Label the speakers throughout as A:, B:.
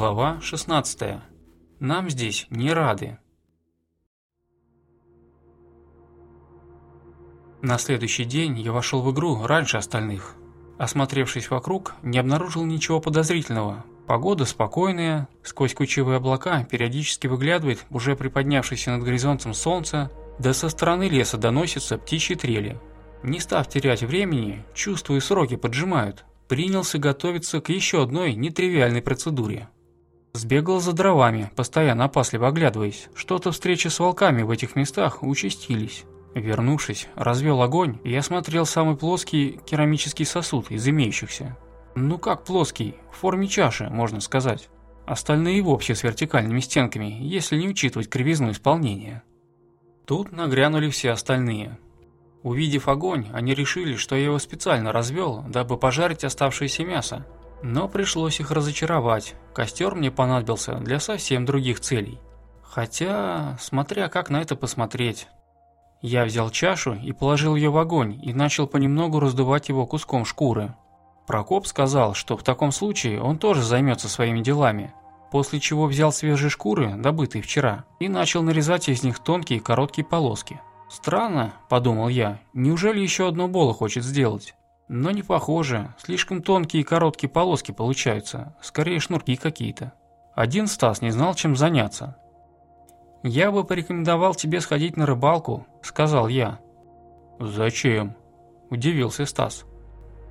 A: Глава 16. Нам здесь не рады. На следующий день я вошел в игру раньше остальных. Осмотревшись вокруг, не обнаружил ничего подозрительного. Погода спокойная, сквозь кучевые облака периодически выглядывает уже приподнявшееся над горизонтом солнце, да со стороны леса доносятся птичьи трели. Не став терять времени, чувствую сроки поджимают, принялся готовиться к еще одной нетривиальной процедуре – Сбегал за дровами, постоянно опасливо оглядываясь. Что-то встречи с волками в этих местах участились. Вернувшись, развел огонь, и осмотрел самый плоский керамический сосуд из имеющихся. Ну как плоский, в форме чаши, можно сказать. Остальные вовсе с вертикальными стенками, если не учитывать кривизну исполнения. Тут нагрянули все остальные. Увидев огонь, они решили, что я его специально развел, дабы пожарить оставшееся мясо, но пришлось их разочаровать, костер мне понадобился для совсем других целей. Хотя, смотря как на это посмотреть. Я взял чашу и положил ее в огонь и начал понемногу раздувать его куском шкуры. Прокоп сказал, что в таком случае он тоже займется своими делами, после чего взял свежие шкуры, добытые вчера, и начал нарезать из них тонкие короткие полоски. «Странно», – подумал я, – «неужели еще одно Бола хочет сделать?» Но не похоже, слишком тонкие и короткие полоски получаются, скорее шнурки какие-то. Один Стас не знал, чем заняться. «Я бы порекомендовал тебе сходить на рыбалку», – сказал я.
B: «Зачем?» – удивился Стас.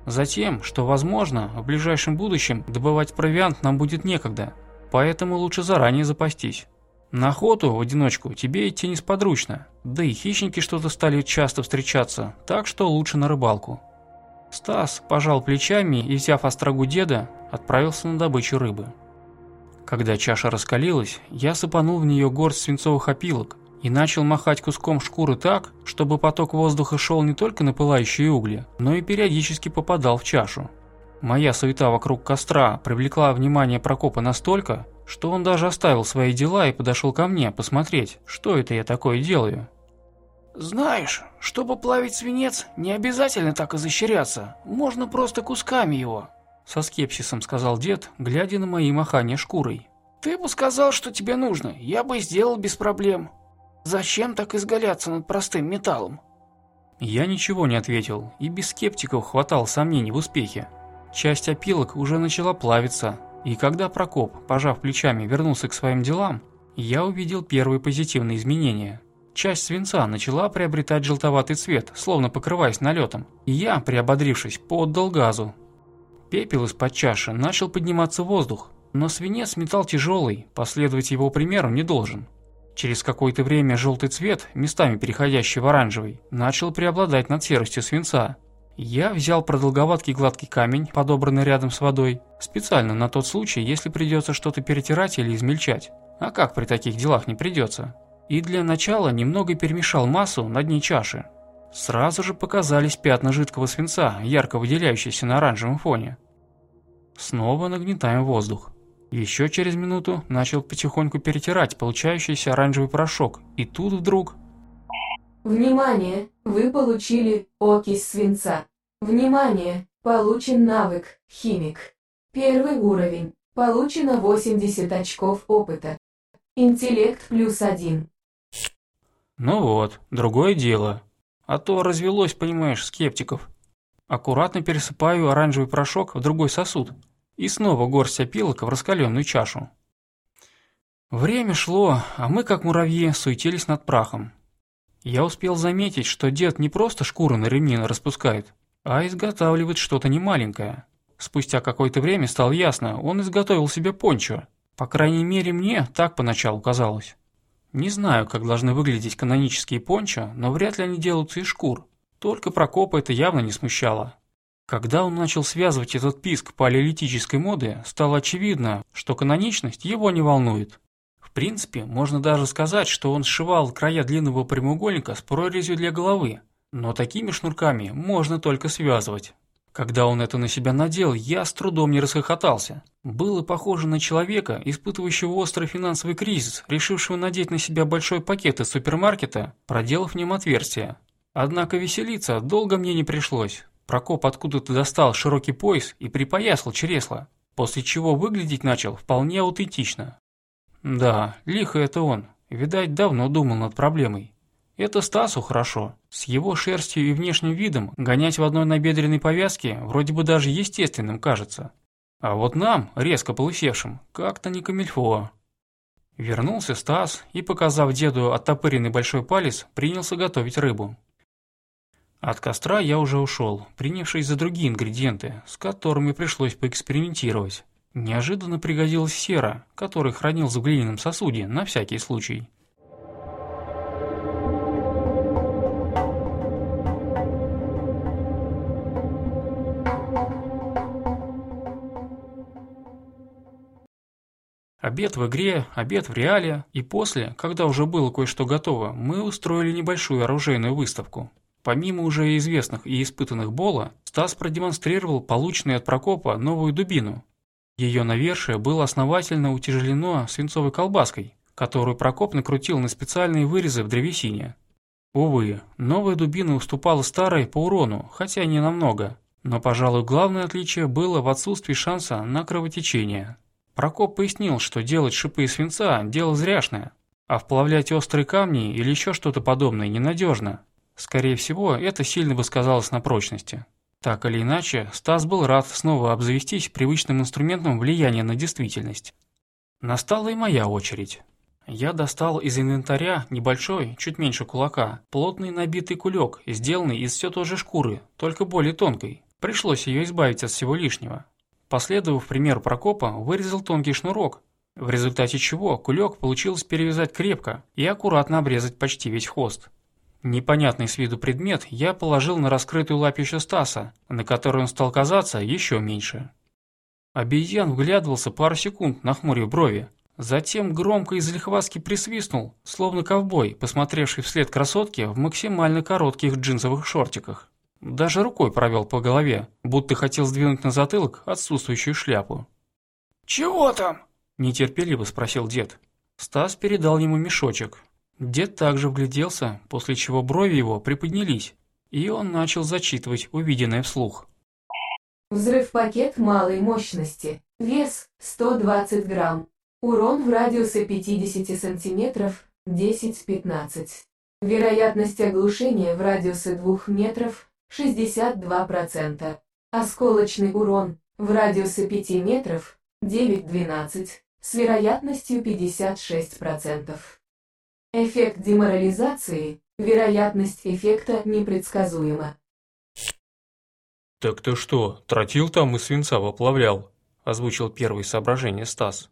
A: «Затем, что, возможно, в ближайшем будущем добывать провиант нам будет некогда, поэтому лучше заранее запастись. На охоту в одиночку тебе идти несподручно, да и хищники что-то стали часто встречаться, так что лучше на рыбалку». Стас пожал плечами и, взяв острогу деда, отправился на добычу рыбы. Когда чаша раскалилась, я сыпанул в нее горсть свинцовых опилок и начал махать куском шкуры так, чтобы поток воздуха шел не только на пылающие угли, но и периодически попадал в чашу. Моя суета вокруг костра привлекла внимание Прокопа настолько, что он даже оставил свои дела и подошел ко мне посмотреть, что это я такое делаю.
C: «Знаешь, чтобы плавить свинец, не обязательно так изощряться, можно просто кусками его», –
A: со скепсисом сказал дед, глядя на мои махания шкурой.
C: «Ты бы сказал, что тебе нужно, я бы сделал без проблем. Зачем так изгаляться над простым металлом?»
A: Я ничего не ответил, и без скептиков хватало сомнений в успехе. Часть опилок уже начала плавиться, и когда Прокоп, пожав плечами, вернулся к своим делам, я увидел первые позитивные изменения – Часть свинца начала приобретать желтоватый цвет, словно покрываясь налетом, и я, приободрившись, поддал газу. Пепел из-под чаши начал подниматься в воздух, но свинец металл тяжелый, последовать его примеру не должен. Через какое-то время желтый цвет, местами переходящий в оранжевый, начал преобладать над серостью свинца. Я взял продолговаткий гладкий камень, подобранный рядом с водой, специально на тот случай, если придется что-то перетирать или измельчать. А как при таких делах не придется? и для начала немного перемешал массу на дне чаши. Сразу же показались пятна жидкого свинца, ярко выделяющиеся на оранжевом фоне. Снова нагнетаем воздух. Еще через минуту начал потихоньку перетирать получающийся оранжевый порошок, и тут вдруг...
D: Внимание! Вы получили окись свинца. Внимание! Получен навык «Химик». Первый уровень. Получено 80 очков опыта. Интеллект плюс один.
A: Ну вот, другое дело. А то развелось, понимаешь, скептиков. Аккуратно пересыпаю оранжевый порошок в другой сосуд и снова горсть опилок в раскаленную чашу. Время шло, а мы, как муравьи, суетились над прахом. Я успел заметить, что дед не просто шкуры на ремни распускает, а изготавливает что-то немаленькое. Спустя какое-то время стало ясно, он изготовил себе пончо. По крайней мере, мне так поначалу казалось. Не знаю, как должны выглядеть канонические пончо, но вряд ли они делаются из шкур. Только Прокопа это явно не смущало. Когда он начал связывать этот писк палеолитической моды, стало очевидно, что каноничность его не волнует. В принципе, можно даже сказать, что он сшивал края длинного прямоугольника с прорезью для головы, но такими шнурками можно только связывать. Когда он это на себя надел, я с трудом не расхохотался. Было похоже на человека, испытывающего острый финансовый кризис, решившего надеть на себя большой пакет из супермаркета, проделав в нем отверстие. Однако веселиться долго мне не пришлось. Прокоп откуда-то достал широкий пояс и припоясал чресло, после чего выглядеть начал вполне аутентично. Да, лихо это он. Видать, давно думал над проблемой. Это Стасу хорошо. С его шерстью и внешним видом гонять в одной набедренной повязке вроде бы даже естественным кажется. А вот нам, резко полысевшим, как-то не камильфо. Вернулся Стас и, показав деду оттопыренный большой палец, принялся готовить рыбу. От костра я уже ушел, принявшись за другие ингредиенты, с которыми пришлось поэкспериментировать. Неожиданно пригодилась сера, который хранил в глиняном сосуде на всякий случай. Обед в игре, обед в реале, и после, когда уже было кое-что готово, мы устроили небольшую оружейную выставку. Помимо уже известных и испытанных Бола, Стас продемонстрировал полученную от Прокопа новую дубину. Ее навершие было основательно утяжелено свинцовой колбаской, которую Прокоп накрутил на специальные вырезы в древесине. Увы, новая дубина уступала старой по урону, хотя не намного, но, пожалуй, главное отличие было в отсутствии шанса на кровотечение. Прокоп пояснил, что делать шипы из свинца – дело зряшное, а вплавлять острые камни или еще что-то подобное ненадежно. Скорее всего, это сильно бы сказалось на прочности. Так или иначе, Стас был рад снова обзавестись привычным инструментом влияния на действительность. Настала и моя очередь. Я достал из инвентаря небольшой, чуть меньше кулака, плотный набитый кулек, сделанный из все той же шкуры, только более тонкой. Пришлось ее избавить от всего лишнего. Последовав примеру Прокопа, вырезал тонкий шнурок, в результате чего кулек получилось перевязать крепко и аккуратно обрезать почти весь хвост. Непонятный с виду предмет я положил на раскрытую лапищу Стаса, на которой он стал казаться еще меньше. Обезьян вглядывался пару секунд, на нахмурив брови. Затем громко из лихваски присвистнул, словно ковбой, посмотревший вслед красотке в максимально коротких джинсовых шортиках. Даже рукой провел по голове, будто хотел сдвинуть на затылок отсутствующую шляпу.
C: «Чего там?»
A: – нетерпеливо спросил дед. Стас передал ему мешочек. Дед также вгляделся, после чего брови его приподнялись, и он начал зачитывать увиденное вслух.
D: Взрыв-пакет малой мощности. Вес – 120 грамм. Урон в радиусе 50 сантиметров – 10-15. Вероятность оглушения в радиусе 2 метров 62%. Осколочный урон в радиусе 5 метров 9-12 с вероятностью 56%. Эффект деморализации, вероятность эффекта непредсказуема.
B: «Так ты что, тротил там и свинца воплавлял?» – озвучил первое соображение Стас.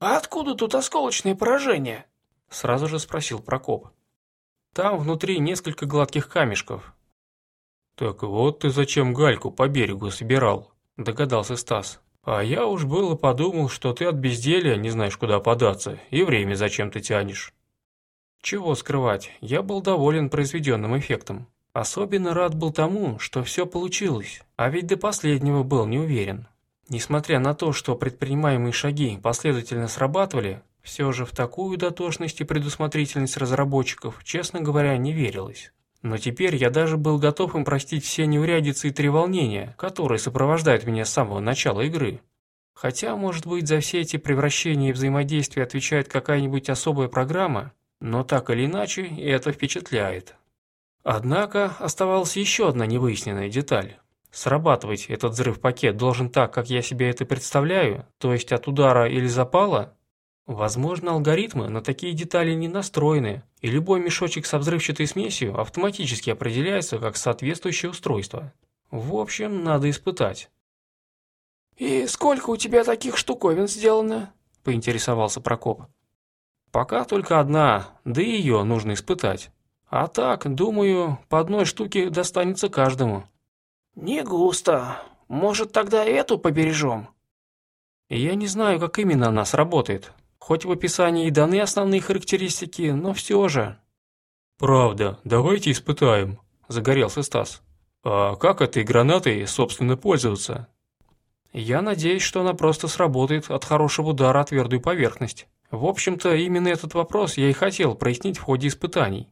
C: «А откуда тут осколочные поражения?»
A: – сразу же спросил Прокоп. «Там внутри несколько гладких камешков,
B: «Так вот ты зачем гальку по берегу собирал», – догадался Стас. «А я уж было подумал, что ты от безделия не знаешь, куда податься, и время зачем ты тянешь».
A: Чего скрывать, я был доволен произведенным эффектом. Особенно рад был тому, что все получилось, а ведь до последнего был не уверен. Несмотря на то, что предпринимаемые шаги последовательно срабатывали, все же в такую дотошность и предусмотрительность разработчиков, честно говоря, не верилось. Но теперь я даже был готов им простить все неурядицы и треволнения, которые сопровождают меня с самого начала игры. Хотя, может быть, за все эти превращения и взаимодействия отвечает какая-нибудь особая программа, но так или иначе это впечатляет. Однако оставалась еще одна невыясненная деталь. Срабатывать этот взрыв-пакет должен так, как я себе это представляю, то есть от удара или запала, Возможно, алгоритмы на такие детали не настроены, и любой мешочек с взрывчатой смесью автоматически определяется как соответствующее устройство. В общем, надо испытать.
C: «И сколько у тебя таких штуковин сделано?» – поинтересовался Прокоп.
A: «Пока только одна, да и ее нужно испытать. А так, думаю, по одной штуке достанется каждому».
C: «Не густо. Может, тогда эту побережем?»
A: «Я не знаю, как именно она сработает, Хоть в описании и даны основные характеристики, но все же.
B: «Правда, давайте испытаем», – загорелся Стас. «А как этой гранатой, собственно, пользоваться?»
A: «Я надеюсь, что она просто сработает от хорошего удара о твердую поверхность. В общем-то, именно этот вопрос я и хотел прояснить в ходе испытаний».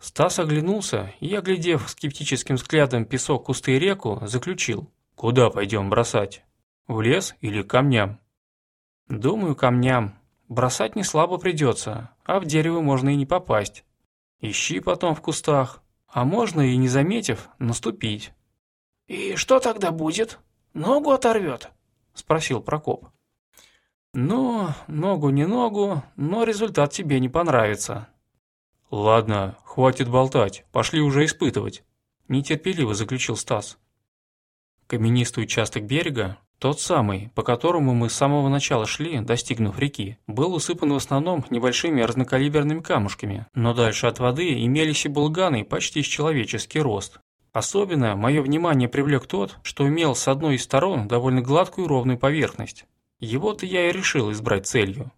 A: Стас оглянулся и, оглядев скептическим взглядом песок, кусты и реку, заключил.
B: «Куда пойдем бросать?
A: В лес или камням?» «Думаю, камням», Бросать не слабо придется, а в дерево можно и не попасть. Ищи потом в кустах, а можно и не заметив, наступить.
C: «И что тогда будет? Ногу оторвет?» – спросил Прокоп.
A: «Ну, ногу не ногу, но результат тебе не понравится».
B: «Ладно, хватит болтать, пошли уже испытывать», –
A: нетерпеливо заключил Стас. Каменистый участок берега тот самый, по которому мы с самого начала шли, достигнув реки, был усыпан в основном небольшими разнокалиберными камушками, но дальше от воды имелись и булганы почти с человеческий рост. Особенно мое внимание привлек тот, что имел с одной из сторон довольно гладкую ровную поверхность. Его-то я и решил избрать целью.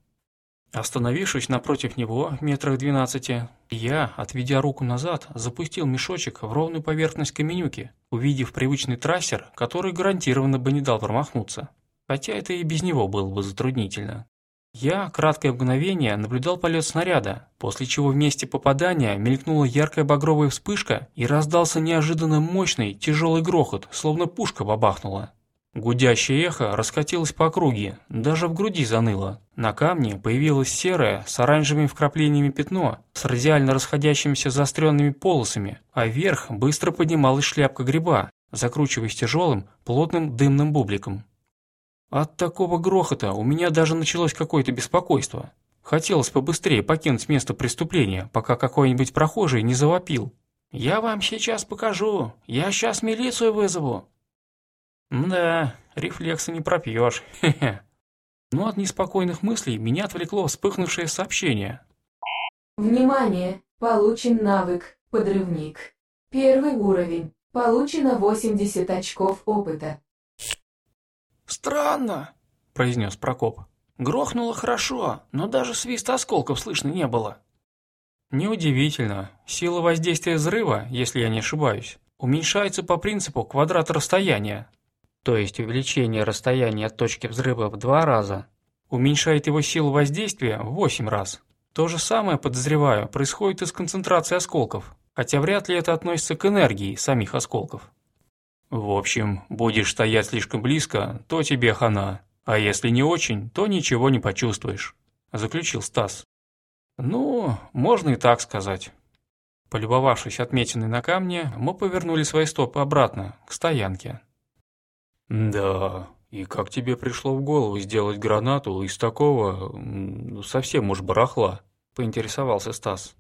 A: Остановившись напротив него, метрах двенадцати, я, отведя руку назад, запустил мешочек в ровную поверхность каменюки, увидев привычный трассер, который гарантированно бы не дал промахнуться. Хотя это и без него было бы затруднительно. Я краткое мгновение наблюдал полет снаряда, после чего в месте попадания мелькнула яркая багровая вспышка и раздался неожиданно мощный, тяжелый грохот, словно пушка бабахнула. Гудящее эхо раскатилось по округе, даже в груди заныло. На камне появилось серое с оранжевыми вкраплениями пятно, с радиально расходящимися заостренными полосами, а вверх быстро поднималась шляпка гриба, закручиваясь тяжелым, плотным дымным бубликом. От такого грохота у меня даже началось какое-то беспокойство. Хотелось побыстрее покинуть место преступления, пока какой-нибудь прохожий не завопил. «Я вам сейчас покажу, я сейчас милицию вызову!» Да, рефлексы не пропьешь. Но от неспокойных мыслей меня отвлекло вспыхнувшее сообщение.
D: Внимание! Получен навык «Подрывник». Первый уровень. Получено 80 очков опыта.
C: «Странно», — произнес Прокоп. «Грохнуло хорошо, но даже свист осколков слышно не было».
A: Неудивительно. Сила воздействия взрыва, если я не ошибаюсь, уменьшается по принципу квадрат расстояния то есть увеличение расстояния от точки взрыва в два раза, уменьшает его силу воздействия в восемь раз. То же самое, подозреваю, происходит и с концентрацией осколков, хотя вряд ли это относится к энергии самих осколков.
B: В общем, будешь стоять слишком близко, то тебе хана, а если не очень, то ничего не почувствуешь, заключил Стас.
A: Ну, можно и так сказать. Полюбовавшись отмеченной на камне, мы повернули свои стопы обратно, к стоянке.
B: «Да, и как тебе пришло в голову сделать гранату из такого, ну, совсем уж барахла?» – поинтересовался Стас.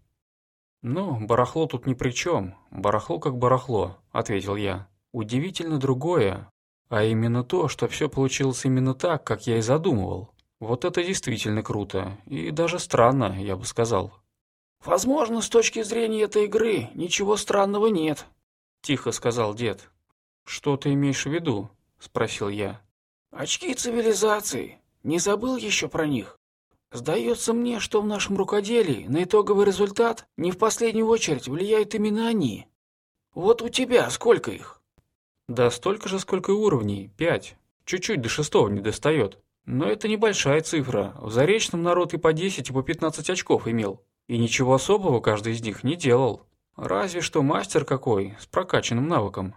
A: «Ну, барахло тут ни при чем. Барахло как барахло», – ответил я. «Удивительно другое, а именно то, что все получилось именно так, как я и задумывал. Вот это действительно круто, и даже странно, я бы сказал».
C: «Возможно, с точки зрения этой игры ничего странного нет», –
A: тихо сказал дед. «Что ты имеешь в виду?» спросил я.
C: Очки цивилизации. Не забыл еще про них? Сдается мне, что в нашем рукоделии на итоговый результат не в последнюю очередь влияют именно они. Вот у тебя сколько их?
A: Да столько же, сколько и уровней, пять. Чуть-чуть до шестого не достает. Но это небольшая цифра. В Заречном народ и по 10, и по 15 очков имел. И ничего особого каждый из них не делал. Разве что мастер какой, с прокачанным навыком.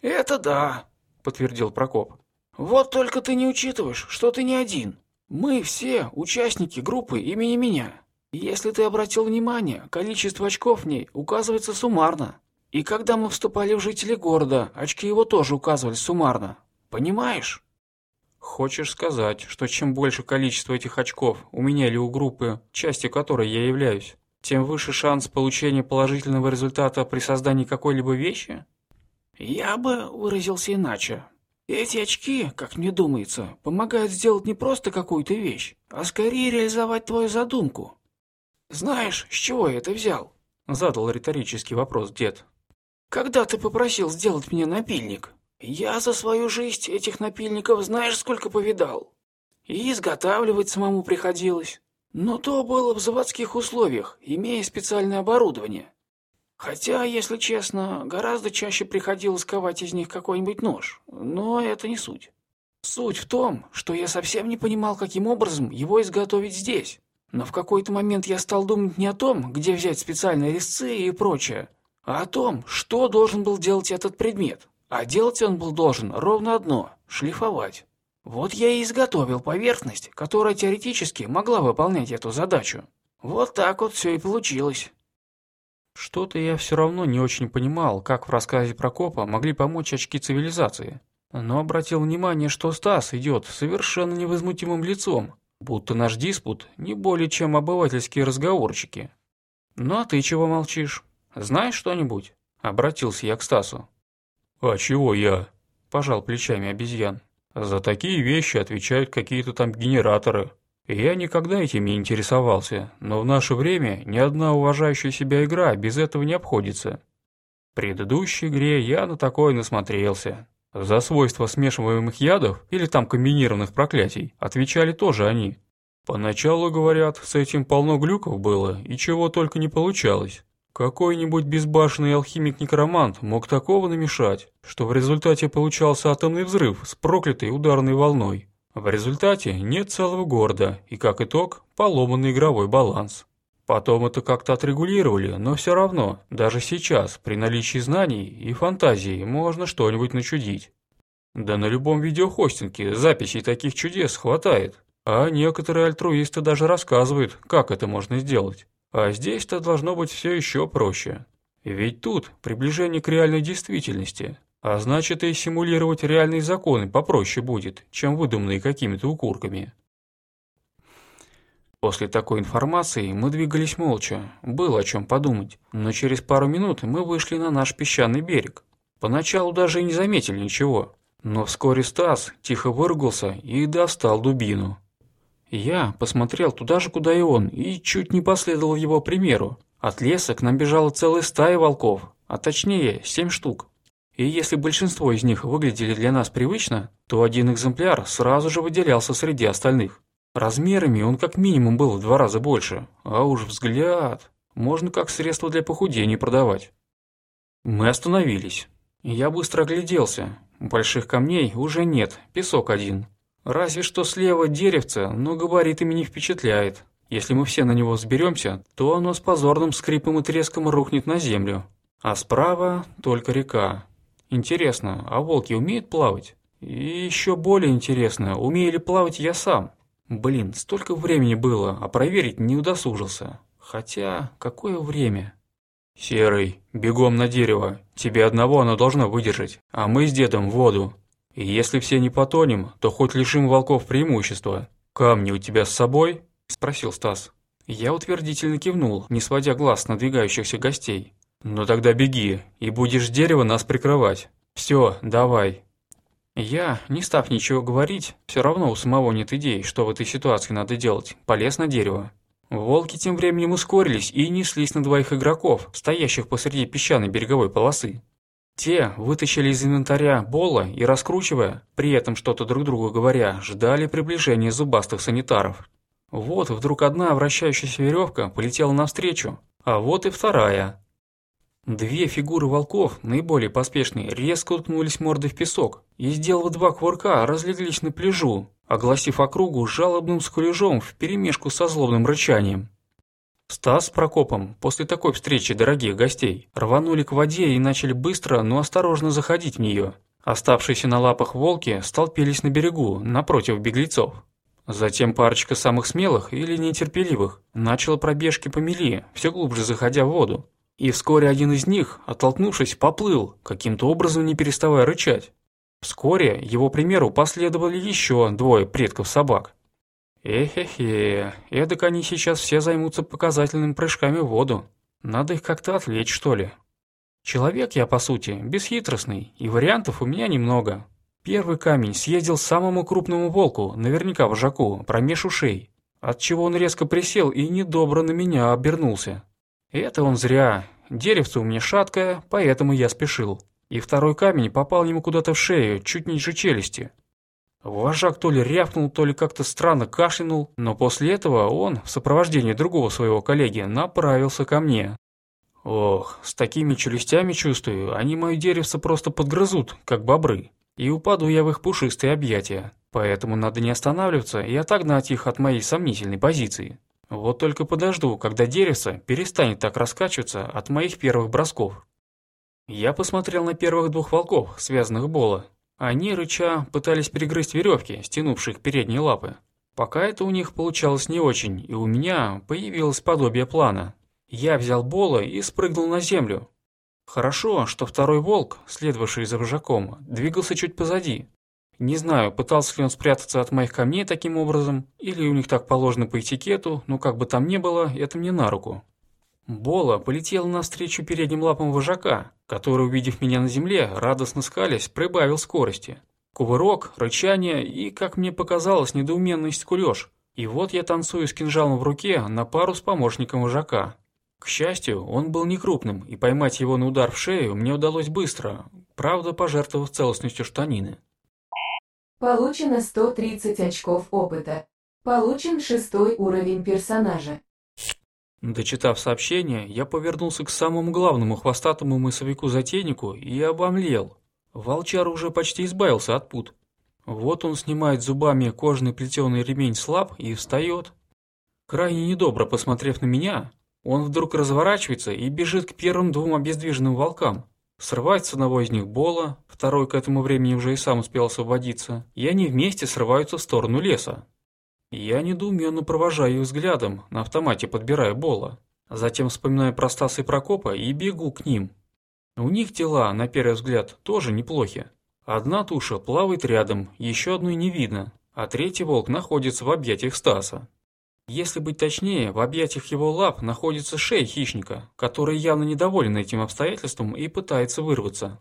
C: «Это да», — подтвердил Прокоп. «Вот только ты не учитываешь, что ты не один. Мы все участники группы имени меня. Если ты обратил внимание, количество очков в ней указывается суммарно. И когда мы вступали в жители города, очки его тоже указывали суммарно. Понимаешь?»
A: «Хочешь сказать, что чем больше количество этих очков у меня или у группы, частью которой я являюсь, тем выше шанс получения положительного результата при создании какой-либо вещи?»
C: Я бы выразился иначе. Эти очки, как мне думается, помогают сделать не просто какую-то вещь, а скорее реализовать твою задумку. Знаешь, с чего я это взял?
A: Задал риторический вопрос дед.
C: Когда ты попросил сделать мне напильник? Я за свою жизнь этих напильников знаешь сколько повидал. И изготавливать самому приходилось. Но то было в заводских условиях, имея специальное оборудование. Хотя, если честно, гораздо чаще приходилось ковать из них какой-нибудь нож, но это не суть. Суть в том, что я совсем не понимал, каким образом его изготовить здесь. Но в какой-то момент я стал думать не о том, где взять специальные резцы и прочее, а о том, что должен был делать этот предмет. А делать он был должен ровно одно – шлифовать.
E: Вот я и изготовил поверхность, которая теоретически могла выполнять эту задачу. Вот так вот все и получилось.
F: Что-то я все равно не очень понимал, как в рассказе Прокопа могли помочь очки цивилизации. Но обратил внимание, что Стас идет совершенно невозмутимым лицом, будто наш диспут не более чем обывательские разговорчики. «Ну а ты чего молчишь? Знаешь что-нибудь?» – обратился я к Стасу.
A: «А чего я?»
F: – пожал плечами обезьян.
A: «За такие вещи отвечают какие-то там генераторы. Я никогда этим не интересовался, но в наше время ни одна уважающая себя игра без этого не обходится. В предыдущей игре я на такое насмотрелся. За свойства смешиваемых ядов или там комбинированных проклятий отвечали тоже они. Поначалу, говорят, с этим полно глюков было и чего только не получалось. Какой-нибудь безбашенный алхимик-некромант мог такого намешать, что в результате получался атомный взрыв с проклятой ударной волной. В результате нет целого города и, как итог, поломанный игровой баланс. Потом это как-то отрегулировали, но все равно, даже сейчас, при наличии знаний и фантазии, можно что-нибудь начудить. Да на любом видеохостинге записей таких чудес хватает. А некоторые альтруисты даже рассказывают, как это можно сделать. А здесь-то должно быть все еще проще. Ведь тут приближение к реальной действительности – а значит, и симулировать реальные законы попроще будет, чем выдуманные какими-то укурками. После такой информации мы двигались молча, было о чем подумать, но через пару минут мы вышли на наш песчаный берег. Поначалу даже и не заметили ничего, но вскоре Стас тихо выругался и достал дубину. Я посмотрел туда же, куда и он, и чуть не последовал его примеру. От леса к нам бежала целая стая волков, а точнее семь штук. И если большинство из них выглядели для нас привычно, то один экземпляр сразу же выделялся среди остальных. Размерами он как минимум был в два раза больше, а уж взгляд можно как средство для похудения продавать. Мы остановились. Я быстро огляделся. Больших камней уже нет, песок один. Разве что слева деревце, но габаритами не впечатляет. Если мы все на него взберемся, то оно с позорным скрипом и треском рухнет на землю. А справа только река. Интересно, а волки умеют плавать? И еще более интересно, умею ли плавать я сам? Блин, столько времени было, а проверить не удосужился. Хотя, какое время? Серый, бегом на дерево. Тебе одного оно должно выдержать, а мы с дедом в воду. И если все не потонем, то хоть лишим волков преимущества. Камни у тебя с собой? Спросил Стас. Я утвердительно кивнул, не сводя глаз с надвигающихся гостей. «Ну тогда беги, и будешь дерево нас прикрывать. Все, давай». Я, не став ничего говорить, все равно у самого нет идей, что в этой ситуации надо делать, полез на дерево. Волки тем временем ускорились и неслись на двоих игроков, стоящих посреди песчаной береговой полосы. Те вытащили из инвентаря Бола и, раскручивая, при этом что-то друг другу говоря, ждали приближения зубастых санитаров. Вот вдруг одна вращающаяся веревка полетела навстречу, а вот и вторая. Две фигуры волков, наиболее поспешные, резко уткнулись мордой в песок и, сделав два кувырка, разлеглись на пляжу, огласив округу жалобным скулежом вперемешку со злобным рычанием. Стас с Прокопом после такой встречи дорогих гостей рванули к воде и начали быстро, но осторожно заходить в нее. Оставшиеся на лапах волки столпились на берегу, напротив беглецов. Затем парочка самых смелых или нетерпеливых начала пробежки по мели, все глубже заходя в воду и вскоре один из них, оттолкнувшись, поплыл, каким-то образом не переставая рычать. Вскоре его примеру последовали еще двое предков собак. Эхе-хе, эдак они сейчас все займутся показательными прыжками в воду. Надо их как-то отвлечь, что ли. Человек я, по сути, бесхитростный, и вариантов у меня немного. Первый камень съездил самому крупному волку, наверняка вожаку, промеж ушей, отчего он резко присел и недобро на меня обернулся. Это он зря. Деревце у меня шаткое, поэтому я спешил. И второй камень попал ему куда-то в шею, чуть ниже челюсти. Вожак то ли рявкнул, то ли как-то странно кашлянул, но после этого он, в сопровождении другого своего коллеги, направился ко мне. Ох, с такими челюстями чувствую, они мое деревце просто подгрызут, как бобры. И упаду я в их пушистые объятия. Поэтому надо не останавливаться и отогнать их от моей сомнительной позиции. Вот только подожду, когда деревце перестанет так раскачиваться от моих первых бросков. Я посмотрел на первых двух волков, связанных Бола. Они, рыча, пытались перегрызть веревки, стянувших передние лапы. Пока это у них получалось не очень, и у меня появилось подобие плана. Я взял Бола и спрыгнул на землю. Хорошо, что второй волк, следовавший за вожаком, двигался чуть позади, не знаю, пытался ли он спрятаться от моих камней таким образом, или у них так положено по этикету, но как бы там ни было, это мне на руку. Бола полетела навстречу передним лапам вожака, который, увидев меня на земле, радостно скались, прибавил скорости. Кувырок, рычание и, как мне показалось, недоуменный скулёж. И вот я танцую с кинжалом в руке на пару с помощником вожака. К счастью, он был некрупным, и поймать его на удар в шею мне удалось быстро, правда, пожертвовав целостностью штанины.
D: Получено 130 очков опыта. Получен шестой уровень персонажа.
A: Дочитав сообщение, я повернулся к самому главному хвостатому мысовику-затейнику и обомлел. Волчар уже почти избавился от пут. Вот он снимает зубами кожный плетеный ремень слаб и встает. Крайне недобро посмотрев на меня, он вдруг разворачивается и бежит к первым двум обездвиженным волкам. Срывать с одного из них Бола, второй к этому времени уже и сам успел освободиться, и они вместе срываются в сторону леса. Я недоуменно провожаю их взглядом, на автомате подбирая Бола. Затем вспоминаю про Стаса и Прокопа и бегу к ним. У них дела на первый взгляд, тоже неплохи. Одна туша плавает рядом, еще одной не видно, а третий волк находится в объятиях Стаса. Если быть точнее, в объятиях его лап находится шея хищника, который явно недоволен этим обстоятельством и пытается вырваться.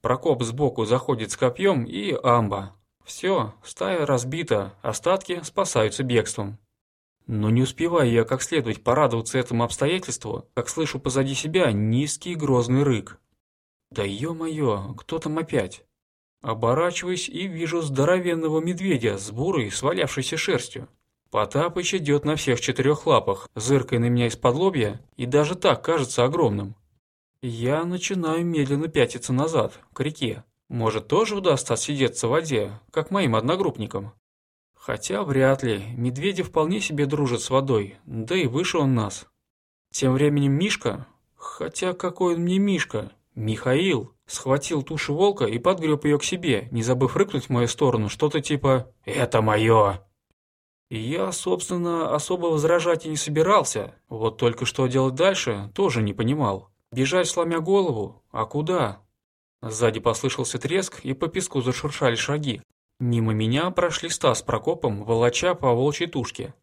A: Прокоп сбоку заходит с копьем и амба. Все, стая разбита, остатки спасаются бегством. Но не успеваю я как следует порадоваться этому обстоятельству, как слышу позади себя низкий грозный рык. Да ё-моё, кто там опять? Оборачиваюсь и вижу здоровенного медведя с бурой свалявшейся шерстью. Потапыч идет на всех четырех лапах, зыркой на меня из-под лобья, и даже так кажется огромным. Я начинаю медленно пятиться назад, к реке. Может, тоже удастся отсидеться в воде, как моим одногруппникам. Хотя вряд ли, медведи вполне себе дружат с водой, да и выше он нас. Тем временем Мишка, хотя какой он мне Мишка, Михаил, схватил тушу волка и подгреб ее к себе, не забыв рыкнуть в мою сторону что-то типа «Это мое!». Я, собственно, особо возражать и не собирался, вот только что делать дальше тоже не понимал. Бежать, сломя голову? А куда? Сзади послышался треск, и по песку зашуршали шаги. Мимо меня прошли Стас с Прокопом, волоча по волчьей тушке.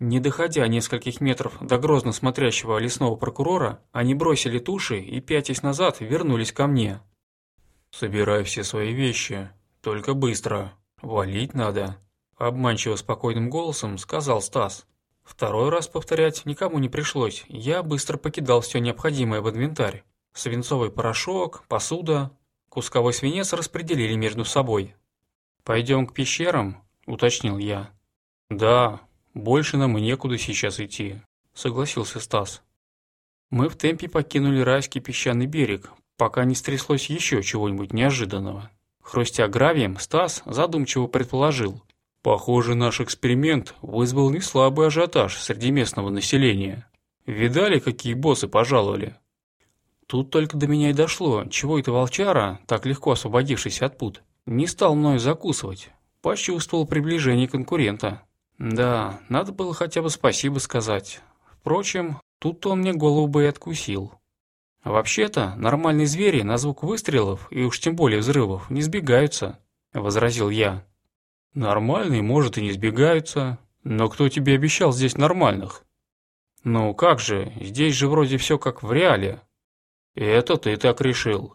A: Не доходя нескольких метров до грозно смотрящего лесного прокурора, они бросили туши и, пятясь назад, вернулись ко мне. «Собирай все свои вещи, только быстро. Валить надо», Обманчиво спокойным голосом сказал Стас. Второй раз повторять никому не пришлось. Я быстро покидал все необходимое в инвентарь. Свинцовый порошок, посуда, кусковой свинец распределили между собой. «Пойдем к пещерам?» – уточнил я. «Да, больше нам и некуда сейчас идти», – согласился Стас. Мы в темпе покинули райский песчаный берег, пока не стряслось еще чего-нибудь неожиданного. Хрустя гравием, Стас задумчиво предположил, Похоже, наш эксперимент вызвал не слабый ажиотаж среди местного населения. Видали, какие боссы пожаловали? Тут только до меня и дошло, чего это волчара, так легко освободившись от пут, не стал мною закусывать. Почувствовал приближение конкурента. Да, надо было хотя бы спасибо сказать. Впрочем, тут он мне голову бы и откусил. «Вообще-то, нормальные звери на звук выстрелов, и уж тем более взрывов, не сбегаются», – возразил я. Нормальные, может, и не сбегаются. Но кто тебе обещал здесь нормальных? Ну как же, здесь же вроде все как в реале. Это ты так решил.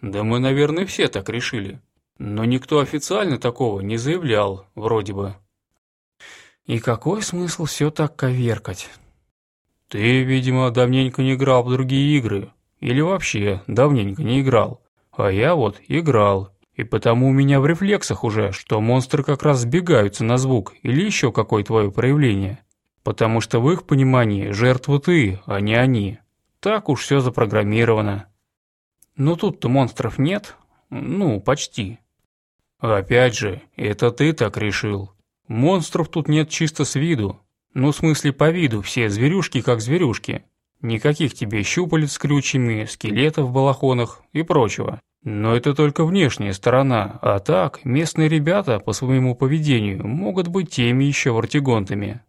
A: Да мы, наверное, все так решили. Но никто официально такого не заявлял, вроде бы. И какой смысл все так коверкать? Ты, видимо, давненько не играл в другие игры. Или вообще давненько не играл. А я вот играл. И потому у меня в рефлексах уже, что монстры как раз сбегаются на звук или еще какое твое проявление. Потому что в их понимании жертва ты, а не они. Так уж все запрограммировано. Но тут-то монстров нет. Ну, почти. Опять же, это ты так решил. Монстров тут нет чисто с виду. Ну, в смысле, по виду, все зверюшки как зверюшки. Никаких тебе щупалец с крючьями, скелетов в балахонах и прочего.
G: Но это только внешняя сторона, а так, местные ребята по своему поведению могут быть теми еще вартигонтами.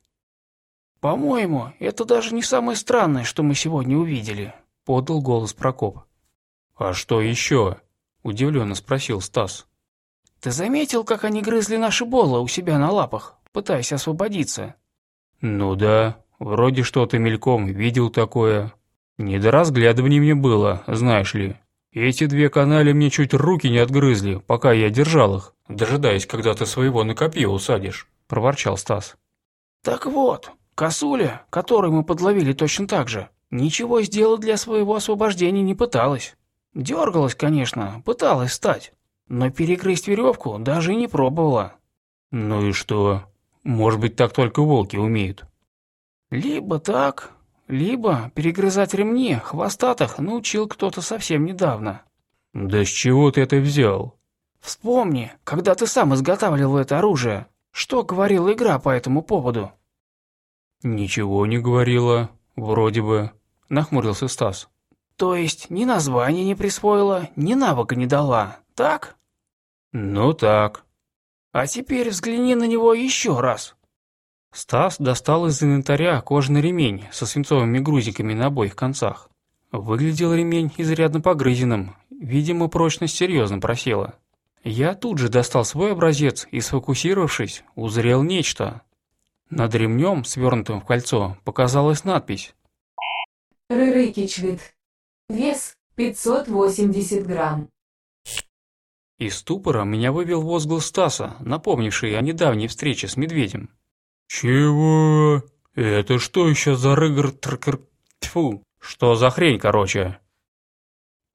A: «По-моему, это даже не самое странное, что мы сегодня увидели», — подал голос Прокоп.
G: «А что еще?» — удивленно спросил Стас.
A: «Ты заметил, как они грызли наши бола у себя на лапах, пытаясь освободиться?»
G: «Ну да, вроде что-то мельком видел такое. Не до разглядывания мне было, знаешь ли». Эти две канали мне чуть руки не отгрызли, пока я держал их, дожидаясь, когда ты своего на копье усадишь», – проворчал Стас.
A: «Так вот, косуля, которую мы подловили точно так же, ничего сделать для своего освобождения не пыталась. Дергалась, конечно, пыталась встать, но перегрызть веревку даже и не пробовала».
G: «Ну и что? Может быть, так только волки умеют».
A: «Либо так, либо перегрызать ремни хвостатых научил кто-то совсем недавно.
G: Да с чего ты это взял?
A: Вспомни, когда ты сам изготавливал это оружие, что говорила игра по этому поводу?
G: Ничего не говорила, вроде бы, нахмурился Стас.
A: То есть ни название не присвоила, ни навыка не дала, так?
G: Ну так.
A: А теперь взгляни на него еще раз.
H: Стас достал из инвентаря кожаный ремень со свинцовыми грузиками на обоих концах. Выглядел ремень изрядно погрызенным, видимо, прочность серьезно просела. Я тут же достал свой образец и, сфокусировавшись, узрел нечто. Над ремнем, свернутым в кольцо, показалась надпись.
D: Рырыкичвит. Вес 580 грамм.
H: Из ступора меня вывел возглас Стаса, напомнивший о недавней встрече с медведем.
G: «Чего? Это что еще за рыгр тркр
H: Тьфу, что за хрень, короче?»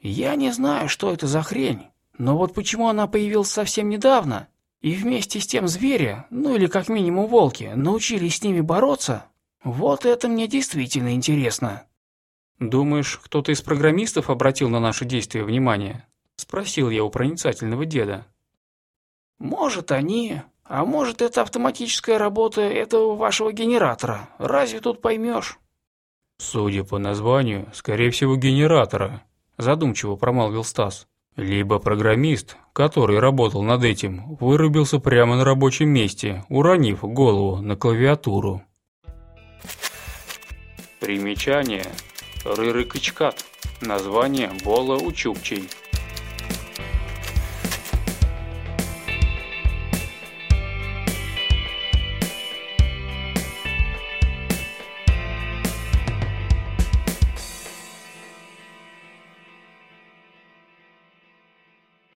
A: «Я не знаю, что это за хрень, но вот почему она появилась совсем недавно, и вместе с тем звери, ну или как минимум волки, научились с ними бороться, вот это мне действительно интересно».
H: «Думаешь, кто-то из программистов обратил на наши действия внимание?» – спросил я у проницательного деда.
A: «Может, они, а может, это автоматическая работа этого вашего генератора? Разве тут поймешь?
G: Судя по названию, скорее всего, генератора, задумчиво промолвил Стас. Либо программист, который работал над этим, вырубился прямо на рабочем месте, уронив голову на клавиатуру.
H: Примечание. Рырыкычкат. Название Бола Учупчий.